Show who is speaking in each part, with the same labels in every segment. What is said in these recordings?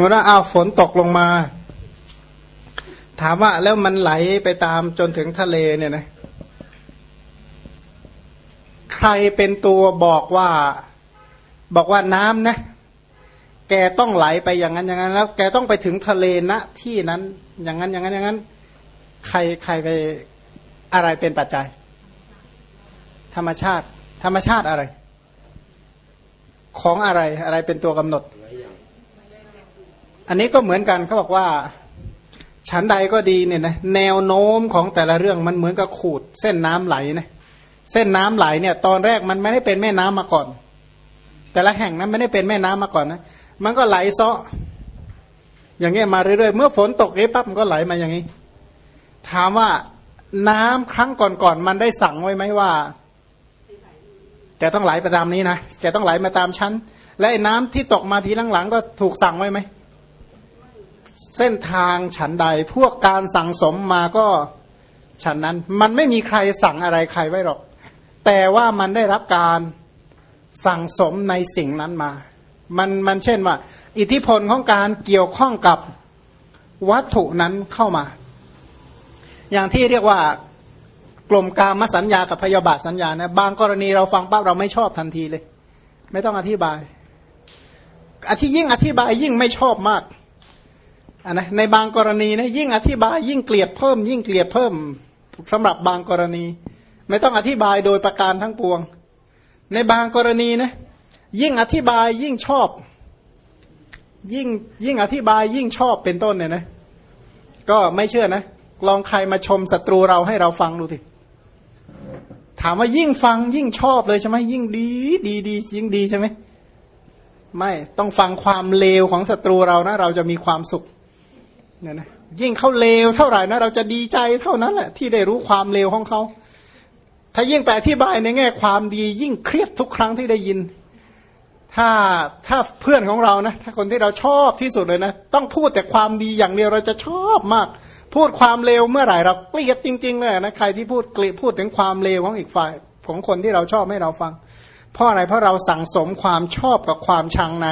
Speaker 1: มมติว่าอ้าวฝนตกลงมา ถามว่าแล้วมันไหลไปตามจนถึงทะเลเนี่ยนะใครเป็นตัวบอกว่าบอกว่าน้ำนะ แกต้องไหลไปอย่างนั้นอย่างนั้น แล้ว แกต้องไปถึงทะเลณที่นั้น อย่างนั้นอย่างนั้นอย่างนั้น ใครใครไปอะไรเป็นปัจจัย ธรรมชาติ ธรรมชาติอะไร ของอะไรอะไรเป็นตัวกำหนด อันนี้ก็เหมือนกันเขาบอกว่าฉันใดก็ดีเนี่ยนะแนวโน้มของแต่ละเรื่องมันเหมือนกับขูด เส้นน้ำไหลนะเส้นน้ำไหลเนี่ย ตอนแรกมันไม่ได้เป็นแม่น้ำมาก่อน แต่ละแห่งนั้นไม่ได้เป็นแม่น้ำมาก่อนนะมันก็ไหลซาะอย่างเงี้ยมาเรื่อยๆเมื่อฝนตกเอ๊ะปั๊บมันก็ไหลมาอย่างนี้ ถามว่าน้ำครั้งก่อนๆมันได้สั่งไว้ไหมว่าแกต้องไหลไปตามนี้นะแกต้องไหลมาตามชั้นและน้ำที่ตกมาทีหลังๆก็ถูกสั่งไว้ไหม เส้นทางฉันใด พวกการสั่งสมมาก็ฉันนั้น มันไม่มีใครสั่งอะไรใครไว้หรอก แต่ว่ามันได้รับการสั่งสมในสิ่งนั้นมา มันมันเช่นว่า อิทธิพลของการเกี่ยวข้องกับวัตถุนั้นเข้ามา อย่างที่เรียกว่ากลุ่มกามสัญญากับพยาบาทสัญญานะบางกรณีเราฟังปั๊บเราไม่ชอบทันทีเลย ไม่ต้องอธิบายอธิยิ่งอธิบายยิ่งไม่ชอบมาก อันนะในบางกรณีนะยิ่งอธิบายยิ่งเกลียดเพิ่ม ยิ่งเกลียดเพิ่มสำหรับบางกรณี ไม่ต้องอธิบายโดยประการทั้งปวง ในบางกรณีนะยิ่งอธิบายยิ่งชอบ ยิ่งยิ่งอธิบายยิ่งชอบเป็นต้นเนี่ยนะ ก็ไม่เชื่อนะลองใครมาชมศัตรูเราให้เราฟังดูสิถามว่ายิ่งฟังยิ่งชอบเลยใช่ไหมยิ่งดีดีดียิ่งดีใช่ไหมไม่ต้องฟังความเลวของศัตรูเรานะ เราจะมีความสุข เนี่ยนะยิ่งเขาเลวเท่าไหร่นะเราจะดีใจเท่านั้นแหละที่ได้รู้ความเลวของเขาถ้ายิ่งไปอธิบายในแง่ความดี ยิ่งเครียดทุกครั้งที่ได้ยิน ถ้าถ้าเพื่อนของเรานะถ้าคนที่เราชอบที่สุดเลยนะ ต้องพูดแต่ความดีอย่างเดียวเราจะชอบมาก พูดความเลวเมื่อไหร่เราเกลียดจริง ๆ เลยนะใครที่พูดเกลียดพูดถึงความเลวของอีกฝ่ายของคนที่เราชอบให้เราฟัง เพราะอะไรเพราะเราสั่งสมความชอบกับความชังใน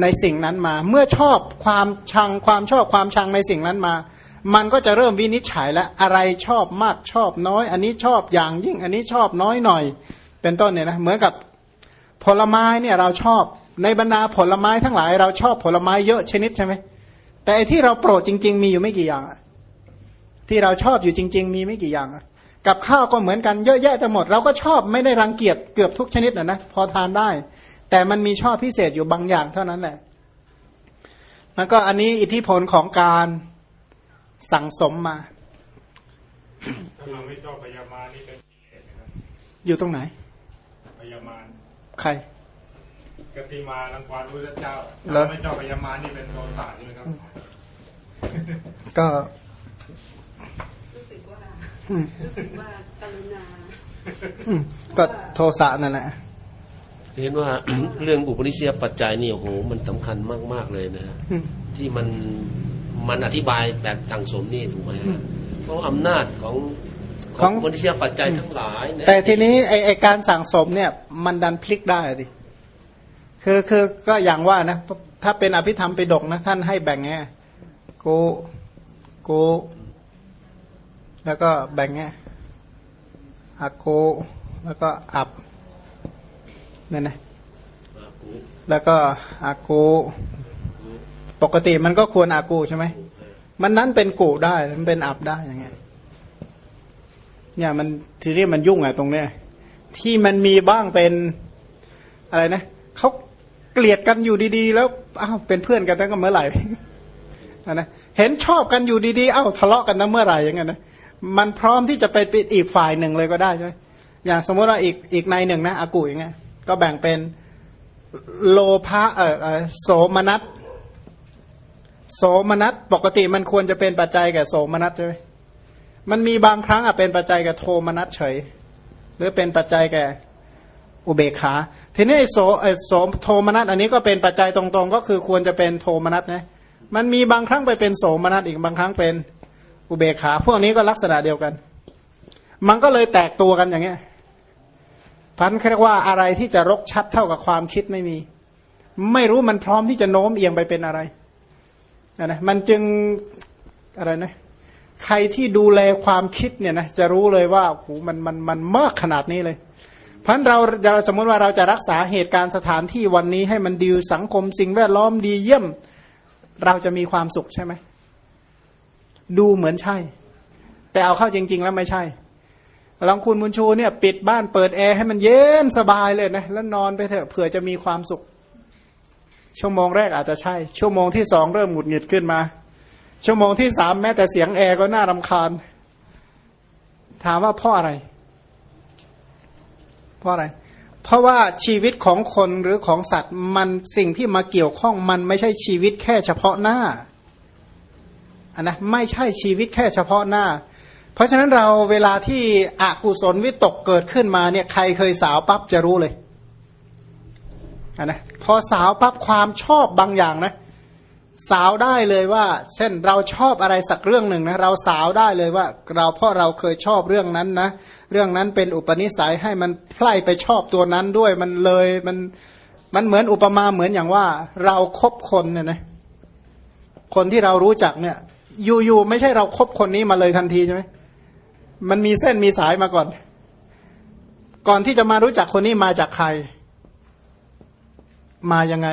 Speaker 1: ในสิ่งนั้นมา เมื่อชอบความชังความชอบความชังในสิ่งนั้นมา มันก็จะเริ่มวินิจฉัยแล้วอะไรชอบมากชอบน้อย อันนี้ชอบอย่างยิ่งอันนี้ชอบน้อยหน่อย เป็นต้นเนี่ยนะเหมือนกับผลไม้เนี่ยเราชอบในบรรดาผลไม้ทั้งหลาย เราชอบผลไม้เยอะชนิดใช่ไหมแต่ที่เราโปรดจริง ๆ มีอยู่ไม่กี่อย่าง ที่เราชอบอยู่จริง ๆ มีไม่กี่อย่างกับข้าวก็เหมือนกันเยอะแยะจะหมด เราก็ชอบไม่ได้รังเกียจเกือบทุกชนิดนะนะพอทานได้ แต่มันมีชอบพิเศษอยู่บางอย่างเท่านั้นแหละมันก็อันนี้อิทธิพลของการสั่งสมมา
Speaker 2: ถ้าเราไม่ชอบพยามานี่เป็นกิเลสนะครับ
Speaker 1: อยู่ตรงไหน
Speaker 2: พยามาร
Speaker 1: ใคร
Speaker 2: กติมาลังควานพระเจ้าเราไม่ชอบพยามานี่เป็นโทสะใช่ไหมครับ
Speaker 1: ก็ก็โทสะนั่นแหละ
Speaker 3: เห็นว่าเรื่องอุปนิสัยปัจจัยนี่โอ้โหมันสำคัญมาก ๆเลยนะที่มันมันอธิบายแบบสั่งสมนี่ถูกไหมเพราะอำนาจของของอุปนิสัยปัจจัยทั้งหลาย
Speaker 1: แต่ทีนี้ไอไอการสั่งสมเนี่ยมันดันพลิกได้ดิคือคือก็อย่างว่านะ ถ้าเป็นอภิธรรมไปดกนะ ท่านให้แบ่งไงโกโกแล้วก็แบ่งไงอาโกแล้วก็อับ นั่นนะแล้วก็อากูปกติมันก็ควรอากูใช่ไหมมันนั้นเป็นกูได้มันเป็นอับได้อย่างเงี้ยเนี่ยมันทีนี้มันยุ่งอะตรงเนี้ยที่มันมีบ้างเป็นอะไรนะเขาเกลียดกันอยู่ดีๆ แล้วอ้าวเป็นเพื่อนกันตั้งแต่เมื่อไหร่นะเห็นชอบกันอยู่ดีๆอ้าวทะเลาะกันตั้งเมื่อไหร่อย่างเงี้ยนะมันพร้อมที่จะไปเป็นอีกฝ่ายหนึ่งเลยก็ได้ใช่ไหมอย่างสมมติว่าอีกอีกในหนึ่งนะอากูอย่างเงี้ย ก็แบ่งเป็นโลภะเออโสมนัสโสมนัสปกติมันควรจะเป็นปัจจัยแก่โสมนัสใช่ไหมมันมีบางครั้งอะเป็นปัจจัยแก่โทมนัสเฉย หรือเป็นปัจจัยแก่อุเบกขา ทีนี้โสโสโทมนัสอันนี้ก็เป็นปัจจัยตรงๆ ก็คือควรจะเป็นโทมนัสนะมันมีบางครั้งไปเป็นโสมนัสอีกบางครั้งเป็นอุเบกขา พวกนี้ก็ลักษณะเดียวกัน มันก็เลยแตกตัวกันอย่างเงี้ย พันเรียกว่าอะไรที่จะรกชัดเท่ากับความคิดไม่มี ไม่รู้มันพร้อมที่จะโน้มเอียงไปเป็นอะไรนะมันจึงอะไรนะใครที่ดูแลความคิดเนี่ยนะจะรู้เลยว่าโอ้มันมันมันมากขนาดนี้เลย เพราะเราเราสมมติว่าเราจะรักษาเหตุการณ์สถานที่วันนี้ให้มันดีสังคมสิ่งแวดล้อมดีเยี่ยม เราจะมีความสุขใช่ไหมดูเหมือนใช่ แต่เอาเข้าจริง ๆ แล้วไม่ใช่ หลองคุณบุญชูเนี่ยปิดบ้านเปิดแอร์ให้มันเย็นสบายเลยนะแล้วนอนไปเถอะเผื่อจะมีความสุข ชั่วโมงแรกอาจจะใช่ ชั่วโมงที่สองเริ่มหงุดหงิดขึ้นมา ชั่วโมงที่สามแม้แต่เสียงแอร์ก็น่ารำคาญ ถามว่าเพราะอะไร เพราะอะไร เพราะว่าชีวิตของคนหรือของสัตว์มันสิ่งที่มาเกี่ยวข้องมันไม่ใช่ชีวิตแค่เฉพาะหน้าอันนะไม่ใช่ชีวิตแค่เฉพาะหน้า เพราะฉะนั้นเราเวลาที่อกุศลวิตกเกิดขึ้นมาเนี่ยใครเคยสาวปั๊บจะรู้เลยนนะพอสาวปั๊บความชอบบางอย่างนะ สาวได้เลยว่า เช่นเราชอบอะไรสักเรื่องหนึ่งนะเราสาวได้เลยว่า เราเพราะเราเคยชอบเรื่องนั้นนะ เรื่องนั้นเป็นอุปนิสัยให้มันไพล่ไปชอบตัวนั้นด้วยมันเลยมันมันเหมือนอุปมาเหมือนอย่างว่า เราครบคนเนี่ยนะคนที่เรารู้จักเนี่ย อยู่ๆไม่ใช่เราครบคนนี้มาเลยทันทีใช่ไหม มันมีเส้นมีสายมาก่อน ก่อนที่จะมารู้จักคนนี้มาจากใคร มายังไง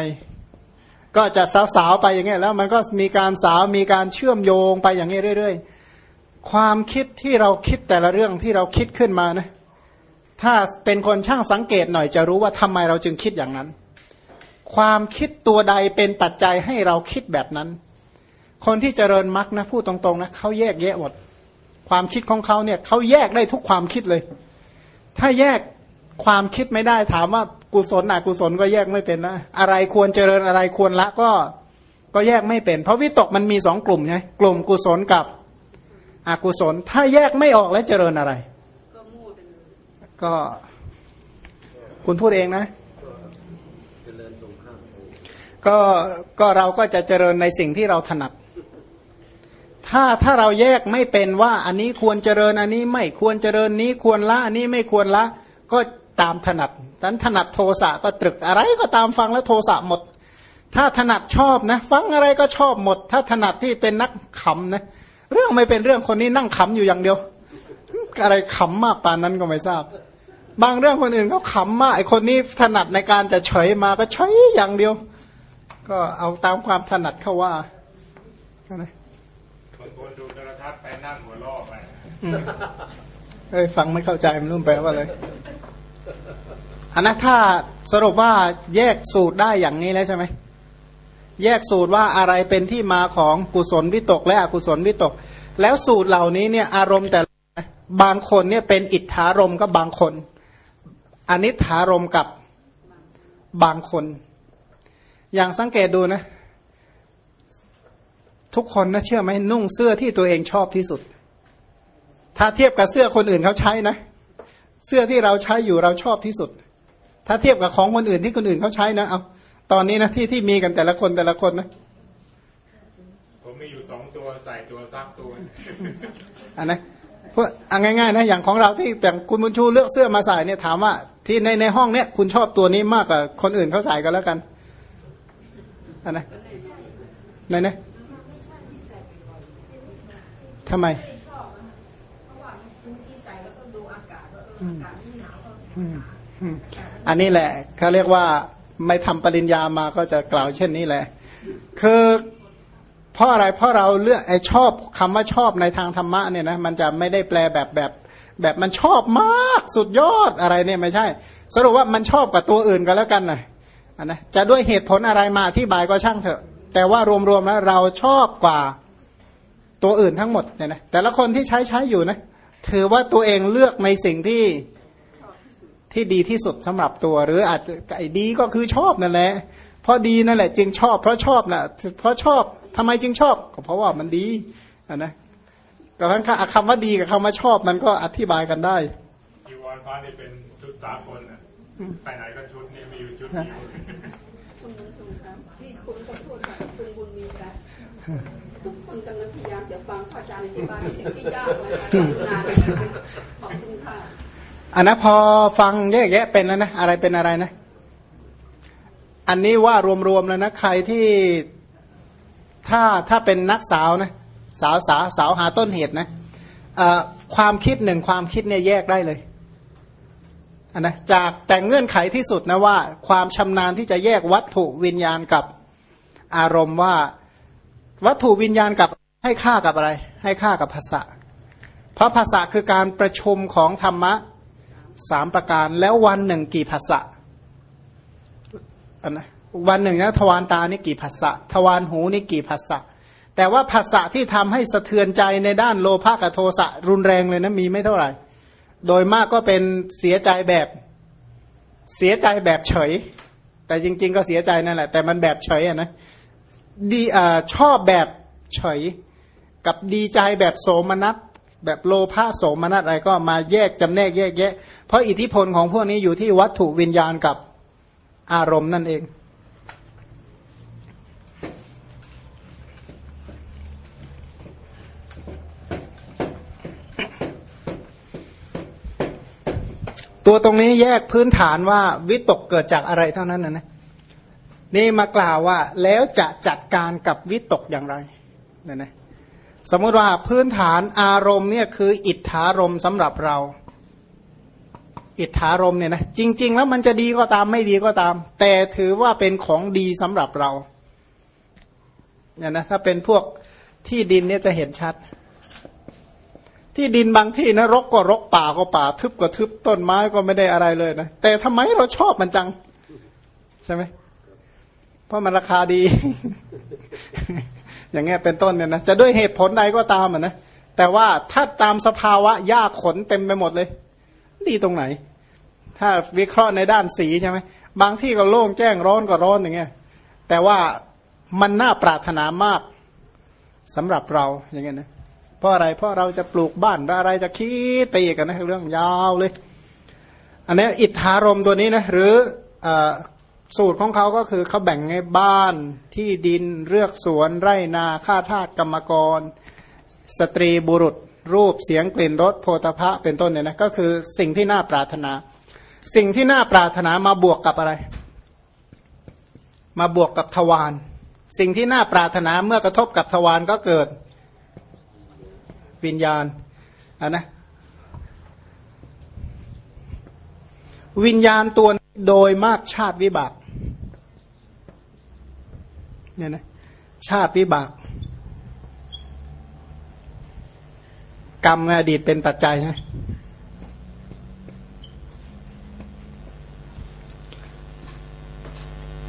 Speaker 1: ก็จะสาวๆไปอย่างเงี้ยแล้ว มันก็มีการสาวมีการเชื่อมโยงไปอย่างเงี้ยเรื่อย ๆ ความคิดที่เราคิดแต่ละเรื่องที่เราคิดขึ้นมานะ ถ้าเป็นคนช่างสังเกตหน่อยจะรู้ว่าทำไมเราจึงคิดอย่างนั้น ความคิดตัวใดเป็นปัจจัยให้เราคิดแบบนั้น คนที่เจริญมรรคนะพูดตรงๆนะเขาแยกแยะหมด ความคิดของเขาเนี่ยเขาแยกได้ทุกความคิดเลย ถ้าแยกความคิดไม่ได้ถามว่ากุศลอกุศลก็แยกไม่เป็นนะอะไรควรเจริญอะไรควรละก็ก็แยกไม่เป็น เพราะวิตกมันมีสองกลุ่มไงกลุ่มกุศลกับอกุศล ถ้าแยกไม่ออกแล้วเจริญอะไร ก็คุณพูดเองนะ ก็ก็เราก็จะเจริญในสิ่งที่เราถนัด ถ้าถ้าเราแยกไม่เป็นว่าอันนี้ควรเจริญอันนี้ไม่ควรเจริญนี้ควรละอันนี้ไม่ควรละ ก็ตามถนัดนั้นถนัดโทสะก็ตรึกอะไรก็ตามฟังแล้วโทสะหมด ถ้าถนัดชอบนะ ฟังอะไรก็ชอบหมด ถ้าถนัดที่เป็นนักขำนะเรื่องไม่เป็นเรื่องคนนี้นั่งขำอยู่อย่างเดียว อะไรขำมากปานนั้นก็ไม่ทราบ บางเรื่องคนอื่นเขาขำมากไอคนนี้ถนัดในการจะเฉยมาก็เฉยอย่างเดียว ก็เอาตามความถนัดเขาว่านะ
Speaker 2: ไปนั่งหัวล่อไป
Speaker 1: เอ้ยฟังไม่เข้าใจมันรุ่มแปลว่าอะไรอันนั้นถ้าสรุปว่าแยกสูตรได้อย่างนี้แล้วใช่ไหมแยกสูตรว่าอะไรเป็นที่มาของกุศลวิตกและอกุศลวิตก แล้วสูตรเหล่านี้เนี่ยอารมณ์แต่บางคนเนี่ยเป็นอิทธารมก็บางคนอนิถารมกับบางคน อย่างสังเกตดูนะ ทุกคนนะเชื่อไหมนุ่งเสื้อที่ตัวเองชอบที่สุด ถ้าเทียบกับเสื้อคนอื่นเขาใช้นะ เสื้อที่เราใช้อยู่เราชอบที่สุด ถ้าเทียบกับของคนอื่นที่คนอื่นเขาใช้นะเอาตอนนี้นะที่ที่มีกันแต่ละคนแต่ละคนนะ
Speaker 2: ผมมีอยู่สองตัวใส่ตัวซักตัว
Speaker 1: อันนะเพราะเอาง่ายๆนะอย่างของเราที่แต่คุณบุญชูเลือกเสื้อมาใส่เนี่ยถามว่า ที่ในในห้องเนี้ยคุณชอบตัวนี้มากกว่าคนอื่นเขาใส่กันแล้วกันอันนะไหนนะ ทำไมอันนี้แหละเขาเรียกว่าไม่ทำปริญญามาก็จะกล่าวเช่นนี้แหละ คือเพราะอะไรเพราะเราเลือกไอชอบคำว่าชอบในทางธรรมะเนี่ยนะมันจะไม่ได้แปลแบบแบบแบบมันชอบมากสุดยอดอะไรเนี่ยไม่ใช่ สรุปว่ามันชอบกับตัวอื่นก็แล้วกันนะอันนะจะด้วยเหตุผลอะไรมาอธิบายก็ช่างเถอะ แต่ว่ารวมๆแล้วเราชอบกว่า ตัวอื่นทั้งหมดเนี่ยนะแต่ละคนที่ใช้ใช้อยู่นะถือว่าตัวเองเลือกในสิ่งที่ที่ดีที่สุดสำหรับตัว หรืออาจจะไอ้ดีก็คือชอบนั่นแหละเพราะดีนั่นแหละจึงชอบ เพราะชอบนะ่ะเพราะชอบทำไมจึงชอบ ก็เพราะว่ามันดีอะนะแต่ทั้งคำว่าดีกับคำว่าชอบมันก็อธิบายกันได้
Speaker 2: จีวรพระนี่เป็นชุดสากลนะไปไหนก็ชุดนี่มีอยู่ชุดเดียวคุณบุญชูครับที่คุณขอโทษคุณบุญมีครับทุกคนกำลังพยายามจะฟังพระ อาจารย์อธิบายสิ่งที่ยากเลยขอบคุณค่ะ
Speaker 1: อันนั้นพอฟังแยกแยะเป็นแล้วนะอะไรเป็นอะไรนะ อันนี้ว่ารวมๆแล้วนะใครที่ถ้าถ้าเป็นนักสาวนะสาวสาวสาวหาต้นเหตุนะความคิดหนึ่งความคิดเนี่ยแยกได้เลยอันนะจากแต่เงื่อนไขที่สุดนะว่า ความชำนาญที่จะแยกวัตถุวิญญาณกับอารมณ์ว่า วัตถุวิญญาณกับ ให้ค่ากับอะไร ให้ค่ากับภาษาเพราะภาษาคือการประชุมของธรรมะสามประการแล้ววันหนึ่งกี่ภาษาอันนะวันหนึ่งนะทวารตานี่กี่ภาษาทวารหูนี่กี่ภาษาแต่ว่าภาษาที่ทำให้สะเทือนใจในด้านโลภะกับโทสะรุนแรงเลยนะมีไม่เท่าไหร่ โดยมากก็เป็นเสียใจแบบเสียใจแบบเฉย แต่จริง ๆ ก็เสียใจนั่นแหละ แต่มันแบบเฉยอะนะดีอ่าชอบแบบเฉย กับดีใจแบบโสมนัสแบบโลภะโสมนัสอะไรก็มาแยกจำแนกแยกแยะ เพราะอิทธิพลของพวกนี้อยู่ที่วัตถุวิญญาณกับอารมณ์นั่นเองตัวตรงนี้แยกพื้นฐานว่าวิตกเกิดจากอะไรเท่านั้นนะนะนี่มากล่าวว่าแล้วจะจัดการกับวิตกอย่างไรเนี่ยนะ สมมติว่าพื้นฐานอารมณ์เนี่ยคืออิทธารมณ์สำหรับเรา อิทธารมเนี่ยนะจริง ๆ แล้วมันจะดีก็ตามไม่ดีก็ตาม แต่ถือว่าเป็นของดีสำหรับเราเนี่ยนะถ้าเป็นพวกที่ดินเนี่ยจะเห็นชัด ที่ดินบางที่นะรกก็รกป่าก็ป่า ทึบก็ทึบต้นไม้ก็ไม่ได้อะไรเลยนะแต่ทำไมเราชอบมันจัง ใช่ไหมเพราะมันราคาดี อย่างเงี้ยเป็นต้นเนี่ยนะจะด้วยเหตุผลใดก็ตามอะนะแต่ว่าถ้าตามสภาวะหญ้าขนเต็มไปหมดเลย ดีตรงไหน ถ้าวิเคราะห์ในด้านสีใช่ไหมบางที่ก็โล่งแจ้งร้อนก็ร้อนอย่างเงี้ยแต่ว่ามันน่าปรารถนามากสำหรับเราอย่างเงี้ยนะเพราะอะไรเพราะเราจะปลูกบ้านอะไรจะคิดไปอีกนะเรื่องยาวเลย อันนี้อิทธารมตัวนี้นะหรืออ สูตรของเขาก็คือเขาแบ่งในบ้านที่ดินเลือกสวนไร่นาข้าทาสกรรมกร สตรีบุรุษ รูปเสียงกลิ่นรสโพธพะเป็นต้นเนี่ยนะก็คือสิ่งที่น่าปรารถนา สิ่งที่น่าปรารถนามาบวกกับอะไร มาบวกกับทวารสิ่งที่น่าปรารถนาเมื่อกระทบกับทวารก็เกิดวิญญาณอะนะวิญญาณตัวโดยมากชาติวิบาก เนี่ยนะชาติวิบาก กรรมในอดีตเป็นปัจจัยนะ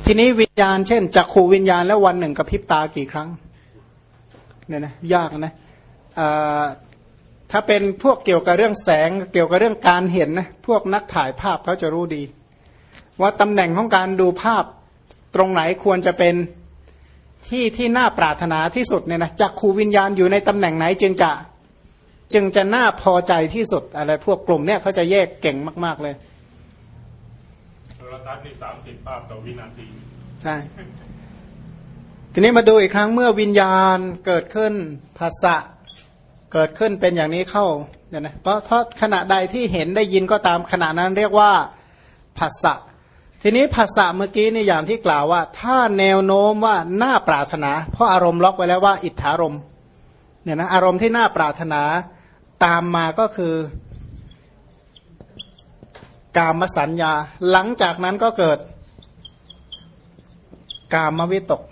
Speaker 1: ทีนี้วิญญาณเช่นจักขูวิญญาณแล้ววันหนึ่งกระพริบตากี่ครั้งเนี่ยนะยากนะถ้าเป็นพวกเกี่ยวกับเรื่องแสงเกี่ยวกับเรื่องการเห็นนะพวกนักถ่ายภาพเขาจะรู้ดี ว่าตำแหน่งของการดูภาพตรงไหนควรจะเป็น ที่ที่น่าปรารถนาที่สุดเนี่ยนะจักขูวิญญาณอยู่ในตำแหน่งไหนจึงจะจึงจะน่าพอใจที่สุดอะไรพวกกลุ่มเนี่ยเขาจะแยกเก่งมาก ๆ เลย
Speaker 2: โทรทัศน์นี่สามสิบภาพต่อวินาที
Speaker 1: ใช่ทีนี้มาดูอีกครั้งเมื่อวิญญาณเกิดขึ้นภาษะเกิดขึ้นเป็นอย่างนี้เข้าเนี่ยนะเพราะเพราะขณะใดที่เห็นได้ยินก็ตามขณะนั้นเรียกว่าภาษะ ทีนี้ภาษาเมื่อกี้นี่อย่างที่กล่าวว่า ถ้าแนวโน้มว่าน่าปรารถนา เพราะอารมณ์ล็อกไว้แล้วว่า อิทธารมเนี่ยนะอารมณ์ที่น่าปรารถนาตามมาก็คือกามสัญญา หลังจากนั้นก็เกิด กามวิตก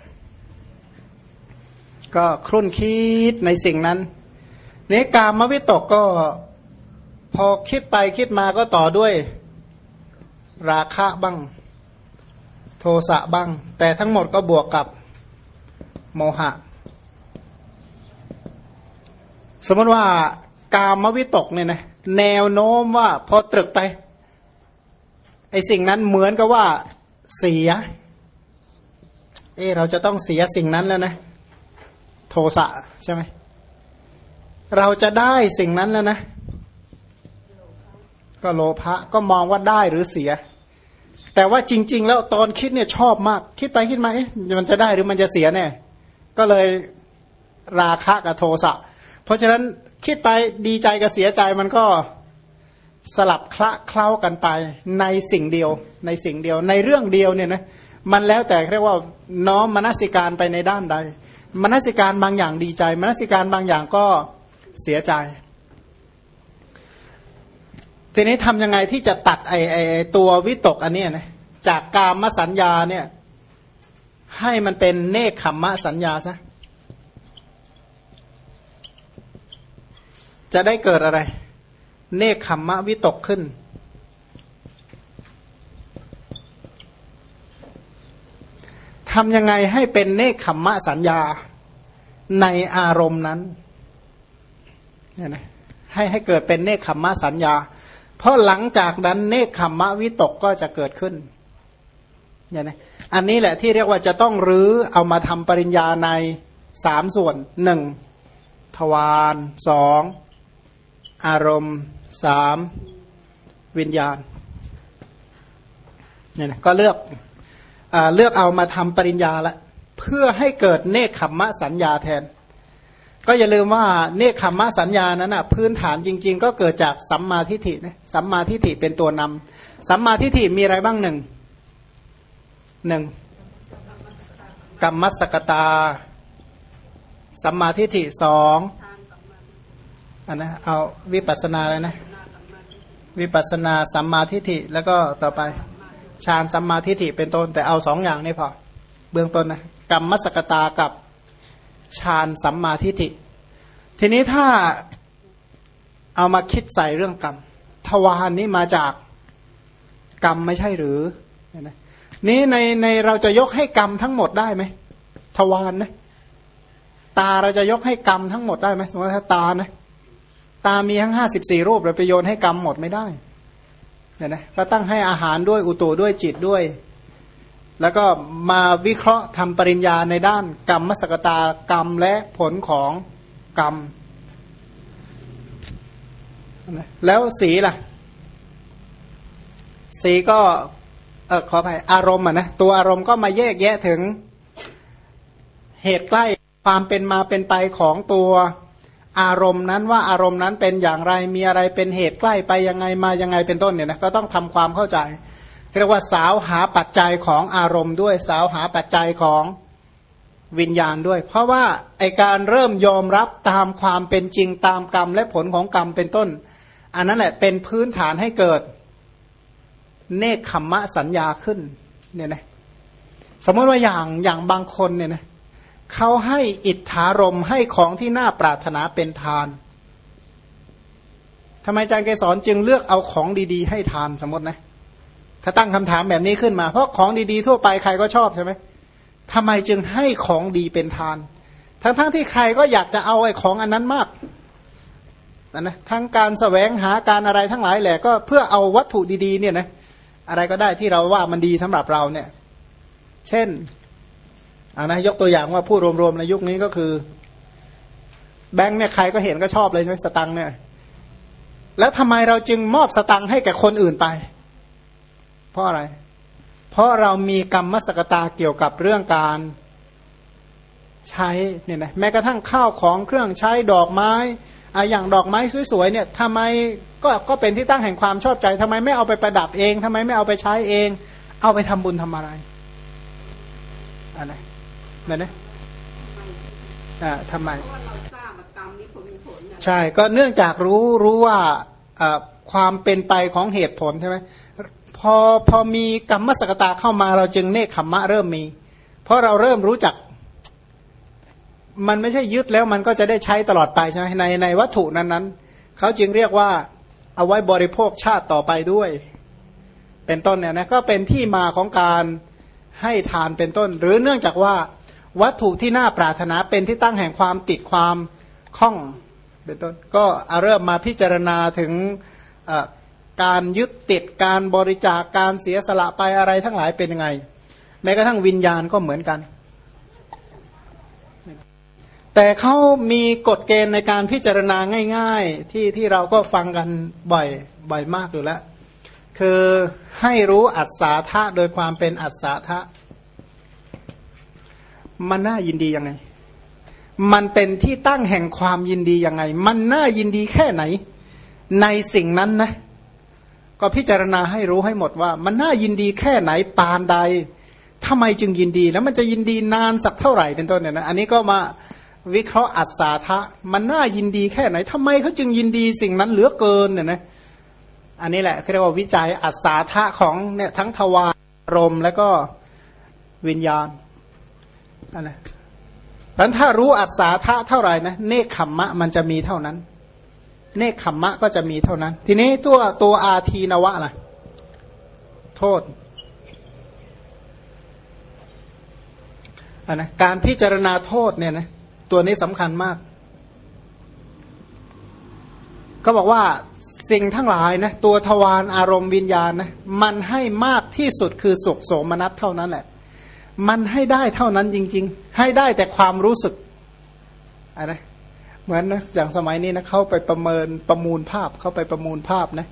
Speaker 1: ก็ครุ่นคิดในสิ่งนั้นนี้กามวิตกก็พอคิดไปคิดมาก็ต่อด้วย ราคะบ้าง โทสะบ้าง แต่ทั้งหมดก็บวกกับโมหะ สมมติว่ากามวิตกเนี่ยนะแนวโน้มว่าพอตรึกไปไอสิ่งนั้นเหมือนกับว่าเสีย เออเราจะต้องเสียสิ่งนั้นแล้วนะ โทสะใช่ไหมเราจะได้สิ่งนั้นแล้วนะ ก็โลภะก็มองว่าได้หรือเสีย แต่ว่าจริง ๆ แล้วตอนคิดเนี่ยชอบมาก คิดไปคิดมาเอ๊ะมันจะได้หรือมันจะเสียแน่ก็เลยราคะกับโทสะ เพราะฉะนั้นคิดไปดีใจกับเสียใจมันก็สลับคละเคล้ากันไปในสิ่งเดียว ในสิ่งเดียว ในเรื่องเดียวเนี่ยนะมันแล้วแต่เรียกว่าน้อมมนสิการไปในด้านใด มนสิการบางอย่างดีใจ มนสิการบางอย่างก็เสียใจ ทีนี้ทำยังไงที่จะตัดไอไอตัววิตกอันนี้นะจากกามสัญญาเนี่ย ให้มันเป็นเนคขมมะสัญญาซะจะได้เกิดอะไร เนคขมมะวิตกขึ้น ทำยังไงให้เป็นเนคขมมะสัญญาในอารมณ์นั้นเนี่ยนะให้ให้เกิดเป็นเนคขมมะสัญญา เพราะหลังจากนั้นเนคขมมะวิตกก็จะเกิดขึ้นเนี่ยนะอันนี้แหละที่เรียกว่าจะต้องรื้อเอามาทำปริญญาในสามส่วนหนึ่งทวารสองอารมณ์สามวิญญาณเนี่ยนะก็เลือกเลือกเอามาทำปริญญาละ เพื่อให้เกิดเนคขมมะสัญญาแทน ก็อย่าลืมว่าเนคขมมะสัญญานั้นนะพื้นฐานจริง ๆ ก็เกิดจากสัมมาทิฏฐินะสัมมาทิฏฐิเป็นตัวนำสัมมาทิฏฐิมีอะไรบ้างหนึ่งหนึ่งกรรมสกตา สัมมาทิฏฐิสองอันนะเอาวิปัสนาเลยนะ วิปัสนาสัมมาทิฏฐิแล้วก็ต่อไปฌานสัมมาทิฏฐิเป็นต้นแต่เอาสองอย่างนี่พอเบื้องต้นนะกรรมสกตากับ ฌานสัมมาทิฏฐิ ทีนี้ถ้าเอามาคิดใส่เรื่องกรรม ทวารนี้มาจากกรรมไม่ใช่หรือ นี้ในในเราจะยกให้กรรมทั้งหมดได้ไหมทวารนนะตาเราจะยกให้กรรมทั้งหมดได้ไหมสมมติถ้าตานะตามีทั้งห้าสิบสี่รูปเราไปโยนให้กรรมหมดไม่ได้เนี่ยนะก็ตั้งให้อาหารด้วยอุตุด้วยจิตด้วย แล้วก็มาวิเคราะห์ทำปริญญาในด้านกรรมมสกตากรรมและผลของกรรม แล้วสีล่ะ สีก็เออขออภัยอารมณ์อะนะตัวอารมณ์ก็มาแยกแยะถึงเหตุใกล้ความเป็นมาเป็นไปของตัวอารมณ์นั้นว่าอารมณ์นั้นเป็นอย่างไรมีอะไรเป็นเหตุใกล้ไปยังไงมายังไงเป็นต้นเนี่ยนะก็ต้องทำความเข้าใจ เรียกว่าสาวหาปัจจัยของอารมณ์ด้วยสาวหาปัจจัยของวิญญาณด้วย เพราะว่าไอการเริ่มยอมรับตามความเป็นจริงตามกรรมและผลของกรรมเป็นต้น อันนั้นแหละเป็นพื้นฐานให้เกิด เนคขมมะสัญญาขึ้นเนี่ยนะสมมติว่าอย่างอย่างบางคนเนี่ยนะเขาให้อิทธารมให้ของที่น่าปรารถนาเป็นทานทำไมอาจารย์เกสรจึงเลือกเอาของดี ๆ ให้ทานสมมตินะ ถ้าตั้งคำถามแบบนี้ขึ้นมา เพราะของดีๆ ทั่วไปใครก็ชอบใช่ไหมทำไมจึงให้ของดีเป็นทาน ทั้งๆทที่ใครก็อยากจะเอาไอ้ของอันนั้นมากนะนะทั้งการสแสวงหาการอะไรทั้งหลายแหละก็เพื่อเอาวัตถุดีๆเนี่ยนะอะไรก็ได้ที่เราว่ามันดีสำหรับเราเนี่ย เช่นอานะยกตัวอย่างว่าพูดรวมๆในยุคนี้ก็คือ แบงค์เนี่ยใครก็เห็นก็ชอบเลยใช่ไหมสตังค์เนี่ย แล้วทำไมเราจึงมอบสตังค์ให้แก่คนอื่นไป ราะอะไร เพราะเรามีกรรมมสกตาเกี่ยวกับเรื่องการใช้เนี่ยนะแม้กระทั่งข้าวของเครื่องใช้ดอกไม้อะอย่างดอกไม้สวยๆเนี่ยทำไมก็ก็เป็นที่ตั้งแห่งความชอบใจทำไมไม่เอาไปประดับเองทำไมไม่เอาไปใช้เอง เอาไปทำบุญทำอะไรอะไรนะนะอ่าทำไมใช่ก็เนื่องจากรู้รู้ว่าความเป็นไปของเหตุผลใช่ไหม พอพอมีกรรมสกตาเข้ามาเราจึงเนคขมมะเริ่มมี เพราะเราเริ่มรู้จัก มันไม่ใช่ยึดแล้วมันก็จะได้ใช้ตลอดไปใช่ไหมในในวัตถุนั้นนั้นเขาจึงเรียกว่าเอาไว้บริโภคชาติต่อไปด้วย เป็นต้นเนี่ยนะก็เป็นที่มาของการให้ทานเป็นต้น หรือเนื่องจากว่าวัตถุที่น่าปรารถนาเป็นที่ตั้งแห่งความติดความคล่องเป็นต้น ก็เริ่มมาพิจารณาถึง การยึดติดการบริจาคการเสียสละไปอะไรทั้งหลายเป็นยังไง แม้กระทั่งวิญญาณก็เหมือนกัน แต่เขามีกฎเกณฑ์ในการพิจารณาง่าย ๆ ที่ที่เราก็ฟังกันบ่อยบ่อยมากอยู่แล้ว คือให้รู้อัศาธาโดยความเป็นอัศาธามันน่ายินดียังไง มันเป็นที่ตั้งแห่งความยินดียังไง มันน่ายินดีแค่ไหน ในสิ่งนั้นนะ ก็พิจารณาให้รู้ให้หมดว่า มันน่ายินดีแค่ไหนปานใดทำไมจึงยินดี แล้วมันจะยินดีนานสักเท่าไหร่เป็นต้นเนี่ยนะอันนี้ก็มาวิเคราะห์อัศาทะมันน่ายินดีแค่ไหนทำไมเขาจึงยินดีสิ่งนั้นเหลือเกินเนี่ยนะอันนี้แหละเรียกว่าวิจัยอัศาทะของเนี่ยทั้งทวารมแล้วก็วิญญาณอันนะดังถ้ารู้อัศาทะเท่าไหร่นะเนคขมมะมันจะมีเท่านั้น เนคขมมะก็จะมีเท่านั้น ทีนี้ตัวตัวอาทีนวะล่ะ โทษอันนะการพิจารณาโทษเนี่ยนะตัวนี้สำคัญมากก็บอกว่าสิ่งทั้งหลายนะตัวทวารอารมณ์วิญญาณนะมันให้มากที่สุดคือสุขโสมนัสเท่านั้นแหละ มันให้ได้เท่านั้นจริง ๆ ให้ได้แต่ความรู้สึกอะไร เหมือนนะอย่างสมัยนี้นะเขาไปประเมินประมูลภาพเขาไปประมูลภาพนะ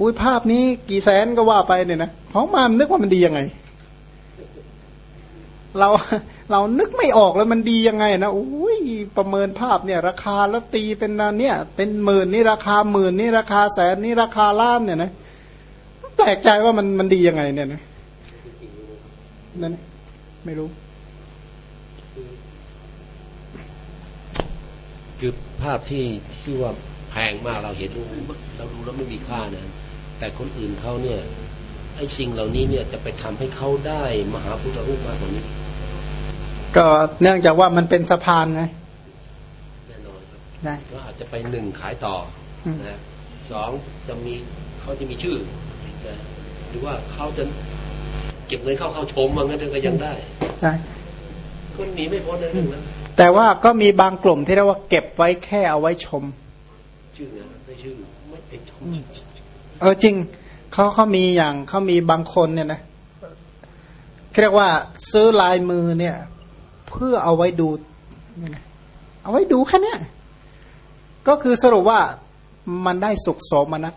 Speaker 1: อุ้ยภาพนี้กี่แสนก็ว่าไปเนี่ยนะเพราะมันนึกว่ามันดียังไง เราเรานึกไม่ออกแล้วมันดียังไงนะอุ้ยประเมินภาพเนี่ย ราคาแล้วตีเป็นเนี่ย เป็นหมื่นนี่ราคาหมื่นนี่ราคาแสนนี่ราคาล้านเนี่ยนะแปลกใจว่ามันมันดียังไงเนี่ยนะนั่นไม่รู้
Speaker 3: คือ ภาพที่ที่ว่าแพงมากเราเห็นเราดูแล้วไม่มีค่านะ แต่คนอื่นเขาเนี่ยไอ้สิ่งเหล่านี้เนี่ยจะไปทำให้เขาได้มหาพุทธรูปมากกว่านี้
Speaker 1: ก็เนื่องจากว่ามันเป็นสะพานไง
Speaker 3: แน่นอนครับ
Speaker 1: ได้
Speaker 3: ก็อาจจะไปหนึ่งขายต่ออ
Speaker 1: ม
Speaker 3: นะสองจะมีเขาจะมีชื่อนะหรือว่าเขาจะเก็บเงินเข้าเข้าชมว่างั้นก็ยังได้
Speaker 1: ใช่
Speaker 3: ก็หนีไม่พ้นในเรื่องนั้น
Speaker 1: แต่ว่าก็มีบางกลุ่มที่เรียกว่าเก็บไว้แค่เอาไว้ชม
Speaker 3: ชื่อนะไม่ชื่อไม่เป็นชม
Speaker 1: เออจริงเขาเขามีอย่างเขามีบางคนเนี่ยนะเรียกว่าซื้อลายมือเนี่ย เพื่อเอาไว้ดูเนี่ยนะเอาไว้ดูแค่เนี้ยก็คือสรุปว่ามันได้สุขโสมนัส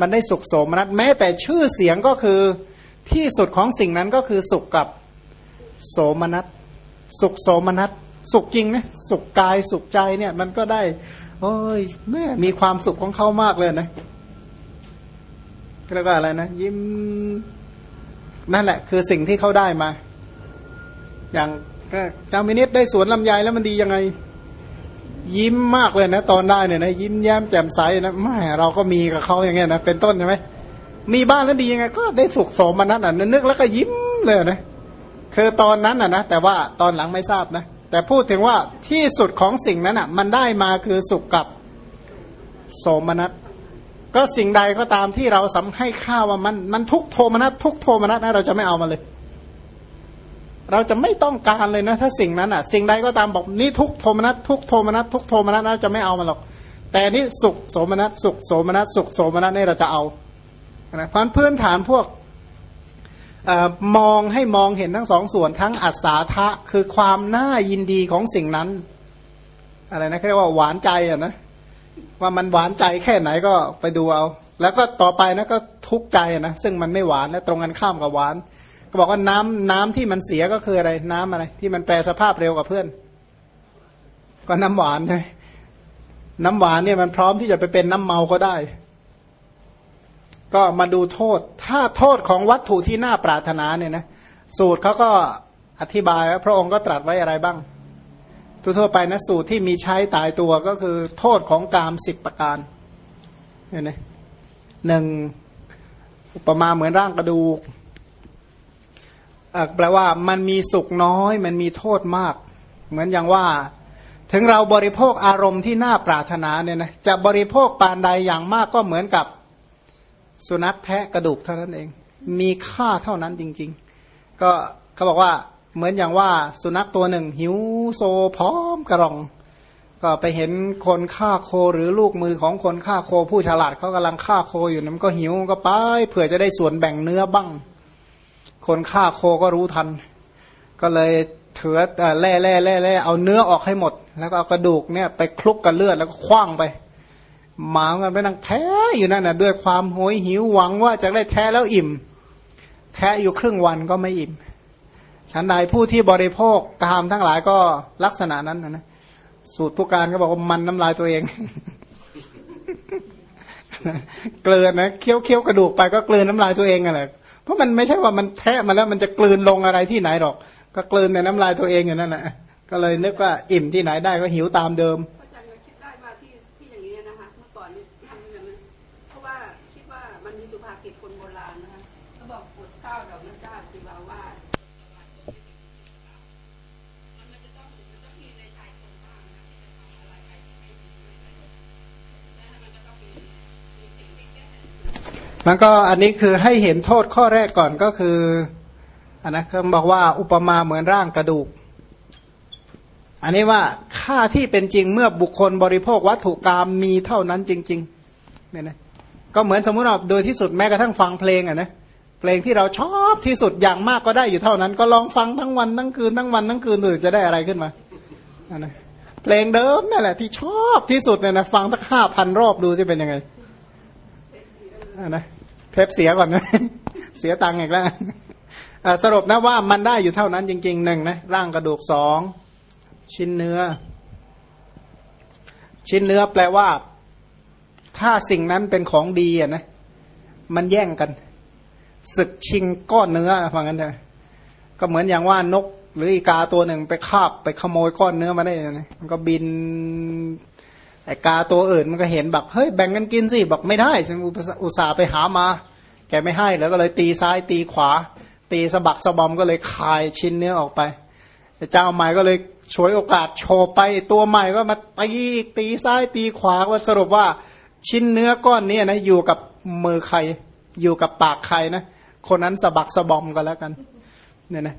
Speaker 1: มันได้สุขโสมนัสแม้แต่ชื่อเสียงก็คือที่สุดของสิ่งนั้นก็คือสุขกับโสมนัส สุขโสมนัสสุขจริงนะสุขกายสุขใจเนี่ย มันก็ได้ โอ้ยแม่มีความสุขของเขามากเลยนะเรียกว่าอะไรนะยิ้มนั่นแหละ คือสิ่งที่เขาได้มา อย่างก็จามินิตได้สวนลำไยแล้วมันดียังไง ยิ้มมากเลยนะ ตอนได้เนี่ยนะยิ้มแย้มแจ่มใสนะแม่เราก็มีกับเขาอย่างเงี้ยนะเป็นต้นใช่ไหมมีบ้านแล้วดียังไง ก็ได้สุขโสมนัสอะนึกแล้วก็ยิ้มเลยนะ คือตอนนั้นอะนะแต่ว่าตอนหลังไม่ทราบนะ แต่พูดถึงว่าที่สุดของสิ่งนั้นอะ มันได้มาคือสุขกับโสมนัสก็สิ่งใดก็ตามที่เราสำให้ค่าว่ามันมันทุกโทมนัสทุกโทมนัสนะเราจะไม่เอามาเลย เราจะไม่ต้องการเลยนะ ถ้าสิ่งนั้นอะ สิ่งใดก็ตามบอกนี่ทุกโทมนัสทุกโทมนัสทุกโทมนัสนะจะไม่เอามาหรอก แต่นี่สุขโสมนัสสุขโสมนัสสุขโสมนัสนี่เราจะเอานะเพราะพื้นฐานพวก มองให้มองเห็นทั้งสองส่วนทั้งอัศาทะคือความน่ายินดีของสิ่งนั้น อะไรนะเรียกว่าหวานใจอะนะว่ามันหวานใจแค่ไหนก็ไปดูเอา แล้วก็ต่อไปนะก็ทุกข์ใจนะซึ่งมันไม่หวานและตรงกันข้ามกับหวาน ก็บอกว่าน้ำน้ำที่มันเสียก็คืออะไรน้ำอะไร ที่มันแปลสภาพเร็วกว่าเพื่อน ก็น้ำหวานใช่น้ำหวานเนี่ยมันพร้อมที่จะไปเป็นน้ำเมาก็ได้ ก็มาดูโทษ ถ้าโทษของวัตถุที่น่าปรารถนาเนี่ยนะสูตรเขาก็อธิบายว่าพระองค์ก็ตรัสไว้อะไรบ้าง ทั่วไปนะสูตรที่มีใช้ตายตัวก็คือโทษของกามสิบประการเนี่ยนะหนึ่งอุปมาเหมือนร่างกระดูกแปลว่ามันมีสุขน้อย มันมีโทษมาก เหมือนอย่างว่า ถึงเราบริโภคอารมณ์ที่น่าปรารถนาเนี่ยนะจะบริโภคปานใดอย่างมากก็เหมือนกับ สุนัขแทะกระดูกเท่านั้นเอง มีค่าเท่านั้นจริง ๆ ก็เขาบอกว่าเหมือนอย่างว่าสุนัขตัวหนึ่ง หิวโซพร้อมกระรอง ก็ไปเห็นคนฆ่าโคหรือลูกมือของคนฆ่าโคผู้ฉลาดเขากำลังฆ่าโคอยู่นั้นก็หิวก็ไปเผื่อจะได้ส่วนแบ่งเนื้อบ้าง คนฆ่าโคก็รู้ทัน ก็เลยเถือแล่แล่แล่แล่เอาเนื้อออกให้หมด แล้วก็เอากระดูกเนี่ยไปคลุกกับเลือดแล้วก็คว้างไป หมากันไปนั่งแท้อยู่นั่นนะด้วยความโหยหิวหวังว่าจะได้แท้แล้วอิ่ม แท้อยู่ครึ่งวันก็ไม่อิ่ม ฉันใดผู้ที่บริโภคกามทั้งหลายก็ลักษณะนั้นนะสูตรผู้การก็บอกว่ามันน้ำลายตัวเอง เกลือนะเคี้ยวเคี้ยวกระดูกไปก็เกลือน้ำลายตัวเองอะไรเพราะมันไม่ใช่ว่ามันแทะมาแล้วมันจะกลืนลงอะไรที่ไหนหรอก ก็กลืนในน้ำลายตัวเองอย่างนั้นแหละก็เลยนึกว่าอิ่มที่ไหนได้ก็หิวตามเดิม
Speaker 2: นะแล้วมันก็ต้องมีมีสิ่งที่แก้
Speaker 1: มันก็อันนี้คือให้เห็นโทษข้อแรกก่อนก็คืออันนะเขาบอกว่าอุปมาเหมือนร่างกระดูก อันนี้ว่าค่าที่เป็นจริงเมื่อบุคคลบริโภควัตถุกรรมมีเท่านั้นจริงๆเนี่ยนะก็เหมือนสมมุติว่าโดยที่สุดแม้กระทั่งฟังเพลงอะนะเลงที่เราชอบที่สุดอย่างมากก็ได้อยู่เท่านั้น ก็ลองฟังทั้งวันทั้งคืนทั้งวันทั้งคืนดูจะได้อะไรขึ้นมานะเพลงเดิมนั่นแหละที่ชอบที่สุดเนี่ยนะฟังตั้งห้าพันรอบดูจะเป็นยังไงนะเทปเสียก่อนนะเสียตังค์อีกแล้วสรุปนะว่ามันได้อยู่เท่านั้นจริงๆหนึ่งนะร่างกระดูกสองชิ้นเนื้อ ชิ้นเนื้อแปลว่า ถ้าสิ่งนั้นเป็นของดีอะนะมันแย่งกัน ศึกชิงก้อนเนื้อฟังกันเถอะก็เหมือนอย่างว่านก หรืออีกาตัวหนึ่งไปคาบไปขโมยก้อนเนื้อมาได้นะมันก็บินไอกาตัวอื่นมันก็เห็นแบบเฮ้ยแบ่งกันกินสิบอกไม่ได้อุตส่าห์ไปหามา แกไม่ให้แล้วก็เลยตีซ้ายตีขวา ตีสะบักสะบอมก็เลยคายชิ้นเนื้อออกไปเจ้าใหม่ก็เลยฉวยโอกาสโชว์ไปตัวใหม่ก็มาตีตีซ้ายตีขวาว่าสรุปว่าชิ้นเนื้อก้อนนี้นะอยู่กับมือใครอยู่กับปากใครนะ คนนั้นสะบักสะบอมก็แล้วกันเนี่ยนะ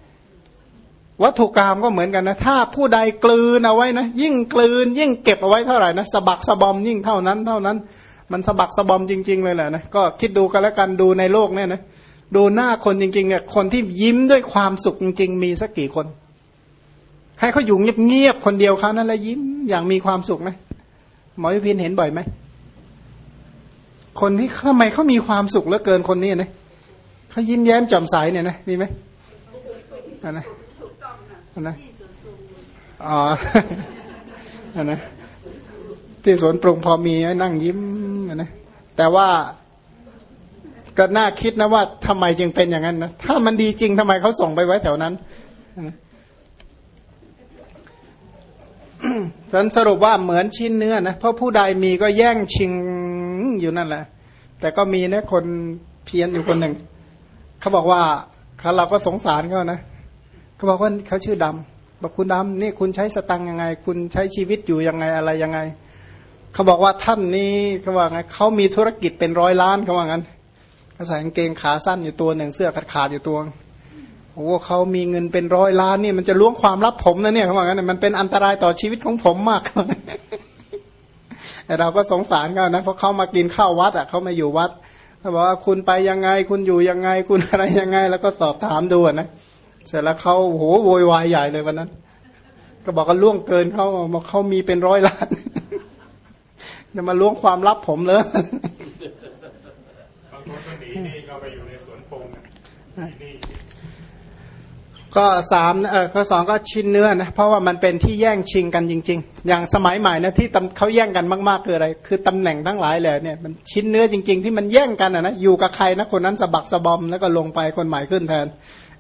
Speaker 1: วัตถุกรรมก็เหมือนกันนะถ้าผู้ใดกลืนเอาไว้นะยิ่งกลืน ยิ่งเก็บเอาไว้เท่าไหร่นะสะบักสะบอมยิ่งเท่านั้นเท่านั้น มันสะบักสะบอมจริง ๆ เลยแหละนะก็คิดดูกันแล้วกันดูในโลกเนี่ยนะดูหน้าคนจริงๆเนี่ยคนที่ยิ้มด้วยความสุขจริง ๆ มีสักกี่คน ให้เขาอยู่เงียบๆคนเดียวเขานั่นแหละยิ้มอย่างมีความสุขไหมหมอยุพินเห็นบ่อยไหมคนที่ทำไมเขามีความสุขเหลือเกินคนนี้นะ เขายิ้มแย้มแจ่มใสเนี่ยนะมีไหมอันนะอันนะอ๋ออันนะที่สวนปรุงพอมีนั่งยิ้มอันนะแต่ว่าก็น่าคิดนะว่าทำไมจึงเป็นอย่างนั้นนะถ้ามันดีจริงทำไมเขาส่งไปไว้แถวนั้นฉันสรุปว่าเหมือนชิ้นเนื้อนะเพราะผู้ใดมีก็แย่งชิงอยู่นั่นแหละ แต่ก็มีนะคนเพี้ยนอยู่คนหนึ่ง เขาบอกว่าเราก็สงสารเขานะเขาบอกว่าเขาชื่อดำบอกคุณดำนี่คุณใช้สตังยังไง คุณใช้ชีวิตอยู่ยังไงอะไรยังไงเขาบอกว่าท่านนี้เขาว่าไงเขามีธุรกิจเป็นร้อยล้านเขาว่างั้นเขาใส่กางเกงขาสั้นอยู่ตัวหนึ่งเสื้อขาดขาดอยู่ตัวโอ้เขามีเงินเป็นร้อยล้านนี่มันจะล้วงความลับผมนะเนี่ยเขาบอกงั้นมันเป็นอันตรายต่อชีวิตของผมมากแต่เราก็สงสารเขานะเพราะเขามากินข้าววัดอะเขามาอยู่วัด เขาบอกว่าคุณไปยังไง คุณอยู่ยังไง คุณอะไรยังไง แล้วก็สอบถามดูนะเสร็จแล้วเขาโหโวยวายใหญ่เลยวันนั้น ก็บอกว่าล่วงเกินเขาบอกเขามีเป็นร้อยล้านจะมาล้วงความลับผมเลย
Speaker 2: บางคนก็หนีนี่ก็ไปอยู่ในสวนปงนะนี่
Speaker 1: ก็สามเออข้อสองก็ชิ้นเนื้อนะเพราะว่ามันเป็นที่แย่งชิงกันจริง ๆ อย่างสมัยใหม่นะที่ตำเขาแย่งกันมากๆคืออะไร คือตำแหน่งทั้งหลายเลยเนี่ยมันชิ้นเนื้อจริง ๆ ที่มันแย่งกันอะนะอยู่กับใครนะคนนั้นสะบักสะบอมแล้วก็ลงไปคนใหม่ขึ้นแทน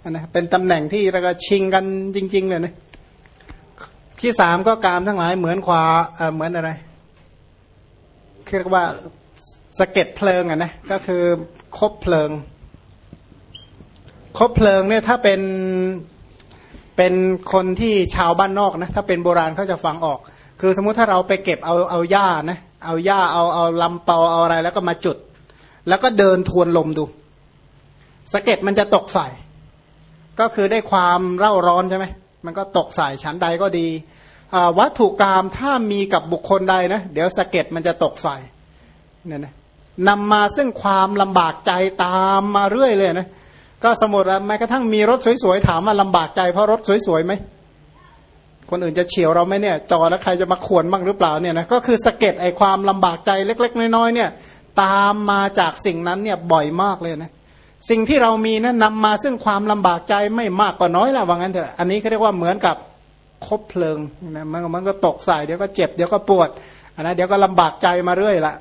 Speaker 1: นะเป็นตำแหน่งที่เราก็ชิงกันจริง ๆ เลยนะที่สามก็กามทั้งหลายเหมือนควาเออเหมือนอะไรเรียกว่าสะเก็ดเพลิงอะนะก็คือคบเพลิง คบเพลิงเนี่ยถ้าเป็นเป็นคนที่ชาวบ้านนอกนะถ้าเป็นโบราณเขาจะฟังออก คือสมมุติถ้าเราไปเก็บเอาเอาหญ้านะเอาหญ้าเอาเอาลำเปาเอาอะไรแล้วก็มาจุด แล้วก็เดินทวนลมดูสะเก็ดมันจะตกใส่ ก็คือได้ความเร่าร้อนใช่ไหมมันก็ตกใส่ชั้นใดก็ดีวัตถุกรรมถ้ามีกับบุคคลใดนะเดี๋ยวสะเก็ดมันจะตกใส่เนี่ยนะนำมาซึ่งความลำบากใจตามมาเรื่อยเลยนะ ก็สมมติแม้กระทั่งมีรถสวยๆถามมาลำบากใจเพราะรถสวยๆไหมคนอื่นจะเฉียวเราไหมเนี่ยจอแล้วใครจะมาขวนบ้างหรือเปล่าเนี่ยนะก็คือสะเก็ดไอความลำบากใจเล็ก ๆ น้อยๆเนี่ยตามมาจากสิ่งนั้นเนี่ยบ่อยมากเลยนะสิ่งที่เรามีนะนนำมาซึ่งความลำบากใจไม่มากก็น้อยละว่างั้นเถอะอันนี้เขาเรียกว่าเหมือนกับคบเพลิงนะมันมันก็ตกใส่เดี๋ยวก็เจ็บเดี๋ยวก็ปวดอันนั้นเดี๋ยวก็ลำบากใจมาเรื่อยละ